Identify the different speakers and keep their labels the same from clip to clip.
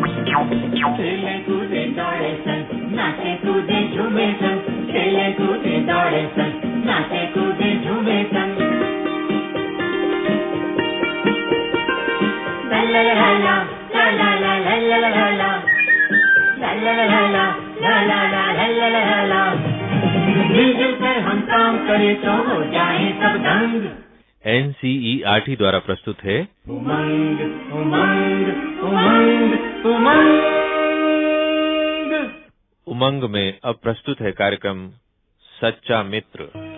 Speaker 1: खेले कूदे दौड़े सन नाचे कूदे झूमे सन खेले कूदे दौड़े सन नाचे कूदे झूमे सन ला ला ला ला ला ला ला ला ला ला ला ला ला ला ला ला ला ला ला मिलजुल कर हम काम करें तो हो जाए सब दंग
Speaker 2: एनसीईआरटी द्वारा प्रस्तुत है।
Speaker 1: उमंग उमंग उमंग उमंग।
Speaker 2: उमंग में अब प्रस्तुत है कार्यक्रम सच्चा मित्र।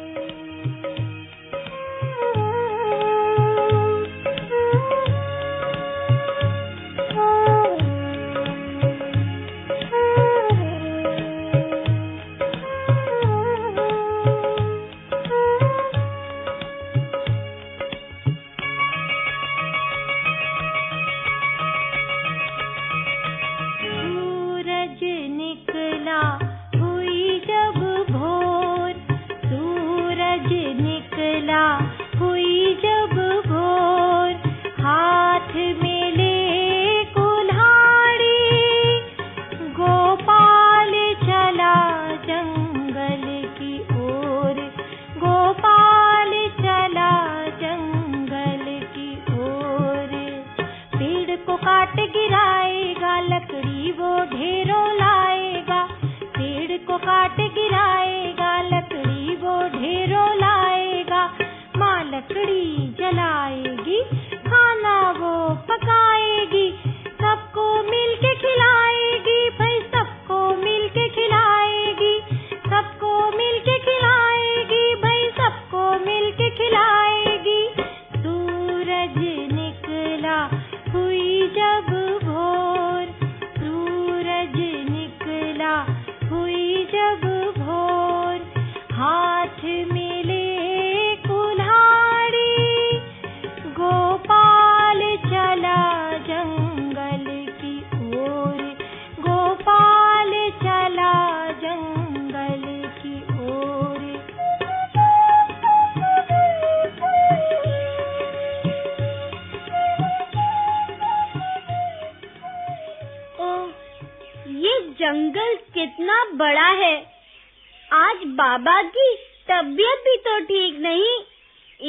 Speaker 3: बाबा की तबीयत भी तो ठीक नहीं।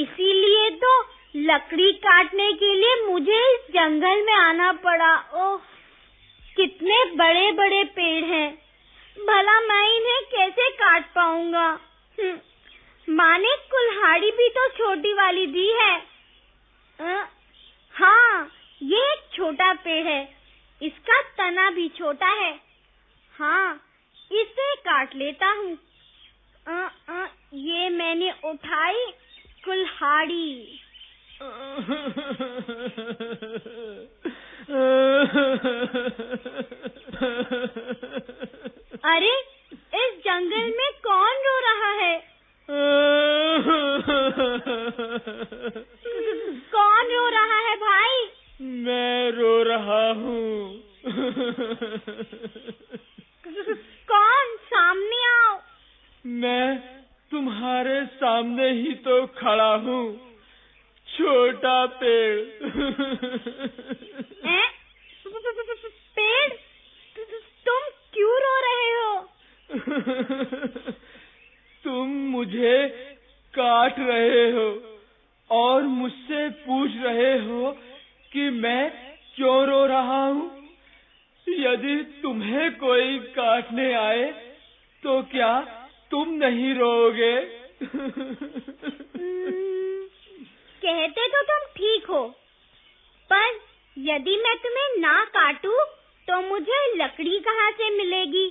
Speaker 3: इसीलिए तो लकड़ी काटने के लिए मुझे इस जंगल में आना पड़ा। ओह कितने बड़े बड़े पेड़ हैं। भला मैं इन्हें कैसे काट पाऊँगा? हम्म, माँ ने कुल्हाड़ी भी तो छोटी वाली दी है। अ, हाँ ये एक छोटा पेड़ है। इसका तना भी छोटा है। हाँ इसे काट लेता हूँ। ये मैंने उठाई कुल्हाड़ी। अरे, इस जंगल में कौन रो रहा है? कौन रो रहा है भाई?
Speaker 1: मैं रो रहा हूँ
Speaker 3: कौन सामने आओ
Speaker 1: मैं तुम्हारे सामने ही तो खड़ा हूँ। छोटा पेड़।
Speaker 3: पेड़? तुम क्यों रो रहे हो?
Speaker 1: तुम मुझे काट रहे हो और मुझसे पूछ रहे हो कि मैं क्यों रो रहा हूँ। यदि तुम्हें कोई काटने आए तो क्या तुम नहीं रोगे।
Speaker 3: कहते तो तुम ठीक हो पर यदि मैं तुम्हें ना काटूं तो मुझे लकड़ी कहाँ से मिलेगी?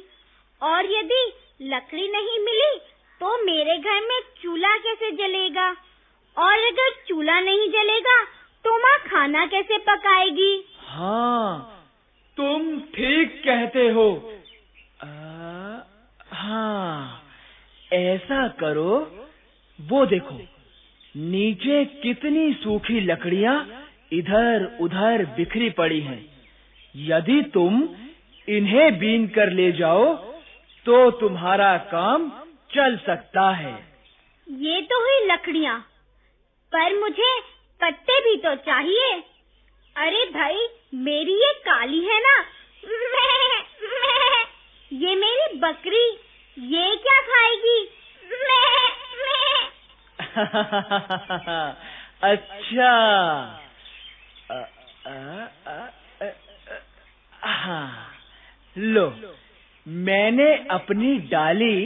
Speaker 3: और यदि लकड़ी नहीं मिली तो मेरे घर में चूल्हा कैसे जलेगा? और अगर चूल्हा नहीं जलेगा तो माँ खाना कैसे पकाएगी?
Speaker 1: हाँ तुम ठीक कहते हो। आ, हाँ। ऐसा करो, वो देखो, नीचे कितनी सूखी लकड़ियाँ इधर उधर बिखरी पड़ी हैं। यदि तुम इन्हें बीन कर ले जाओ तो तुम्हारा काम चल सकता है।
Speaker 3: ये तो हुई लकड़ियाँ, पर मुझे पत्ते भी तो चाहिए। अरे भाई, मेरी ये काली है ना ये मेरी बकरी ये क्या खाएगी
Speaker 1: अच्छा। लो, मैंने अपनी डाली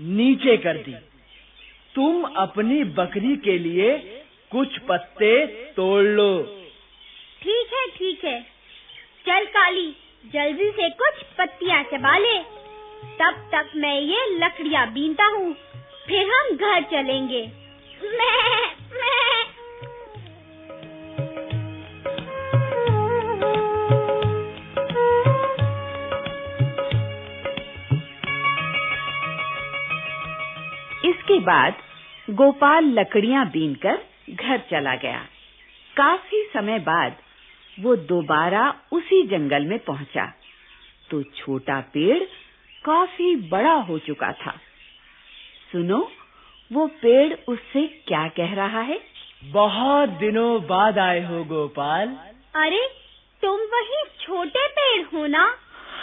Speaker 1: नीचे कर दी। तुम अपनी बकरी के लिए कुछ पत्ते तोड़ लो।
Speaker 3: ठीक है ठीक है। चल काली, जल्दी से कुछ पत्तियाँ चबा ले। तब तक मैं ये लकड़ियाँ बीनता हूँ। फिर हम घर चलेंगे।
Speaker 4: इसके बाद गोपाल लकड़ियाँ बीनकर घर चला गया। काफ़ी समय बाद वो दोबारा उसी जंगल में पहुँचा। तो छोटा पेड़ काफ़ी बड़ा हो चुका था। सुनो वो पेड़ उससे क्या कह रहा है?
Speaker 1: बहुत दिनों बाद आए हो गोपाल।
Speaker 3: अरे तुम वही छोटे पेड़ हो ना?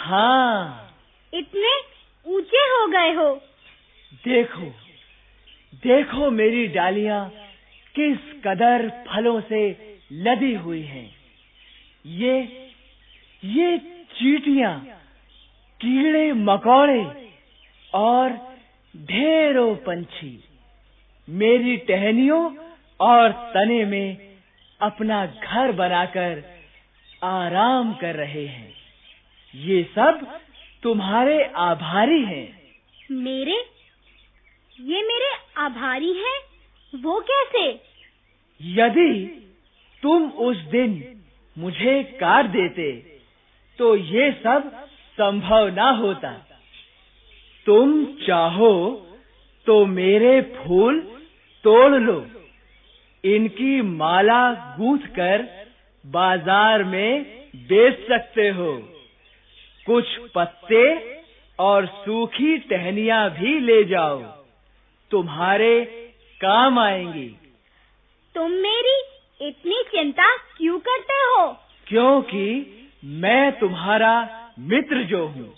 Speaker 1: हाँ।
Speaker 3: इतने ऊँचे हो गए हो।
Speaker 1: देखो देखो मेरी डालियाँ किस कदर फलों से लदी हुई हैं। ये ये चीटियाँ कीड़े मकोड़े और ढेरों पंछी। मेरी टहनियों और तने में अपना घर बनाकर आराम कर रहे हैं। ये सब तुम्हारे आभारी हैं।
Speaker 3: मेरे? ये मेरे आभारी हैं? वो कैसे?
Speaker 1: यदि तुम उस दिन मुझे काट देते तो ये सब संभव ना होता। तुम चाहो तो मेरे फूल तोड़ लो। इनकी माला गूंथ कर बाज़ार में बेच सकते हो। कुछ पत्ते और सूखी टहनियाँ भी ले जाओ। तुम्हारे काम आएँगी।
Speaker 3: तुम मेरी इतनी चिंता क्यों करते हो?
Speaker 1: क्योंकि मैं तुम्हारा मित्र जो हूँ।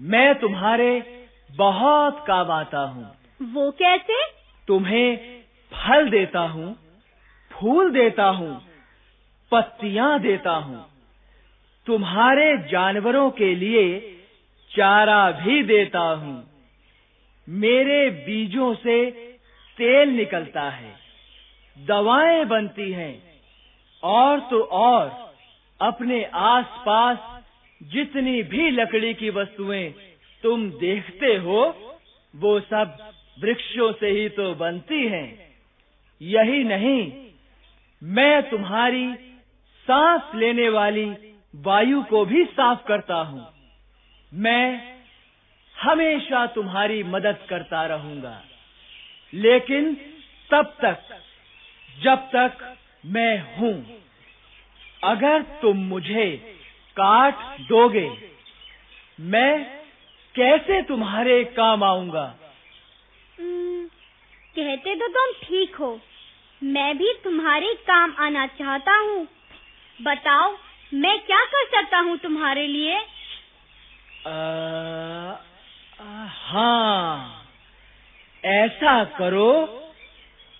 Speaker 1: मैं तुम्हारे बहुत काम आता हूँ।
Speaker 3: वो कैसे?
Speaker 1: तुम्हें फल देता हूँ, फूल देता हूँ, पत्तियाँ देता हूँ। तुम्हारे जानवरों के लिए चारा भी देता हूँ। मेरे बीजों से तेल निकलता है, दवाएँ बनती हैं, और तो और अपने आसपास जितनी भी लकड़ी की वस्तुएँ तुम देखते हो, वो सब वृक्षों से ही तो बनती हैं। यही नहीं, मैं तुम्हारी सांस लेने वाली वायु को भी साफ़ करता हूँ। मैं हमेशा तुम्हारी मदद करता रहूँगा। लेकिन तब तक, जब तक मैं हूँ। अगर तुम मुझे काट दोगे, मैं कैसे तुम्हारे काम आऊँगा?
Speaker 3: कहते तो तुम ठीक हो। मैं भी तुम्हारे काम आना चाहता हूँ। बताओ, मैं क्या कर सकता हूँ तुम्हारे लिए?
Speaker 1: हाँ ऐसा करो,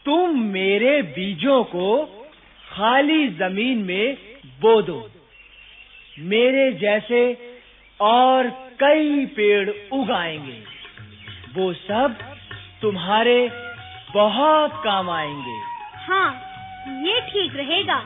Speaker 1: तुम मेरे बीजों को खाली ज़मीन में बो दो। मेरे जैसे और कई पेड़ उगाएँगे। वो सब तुम्हारे बहुत काम आएँगे।
Speaker 3: हाँ ये ठीक रहेगा।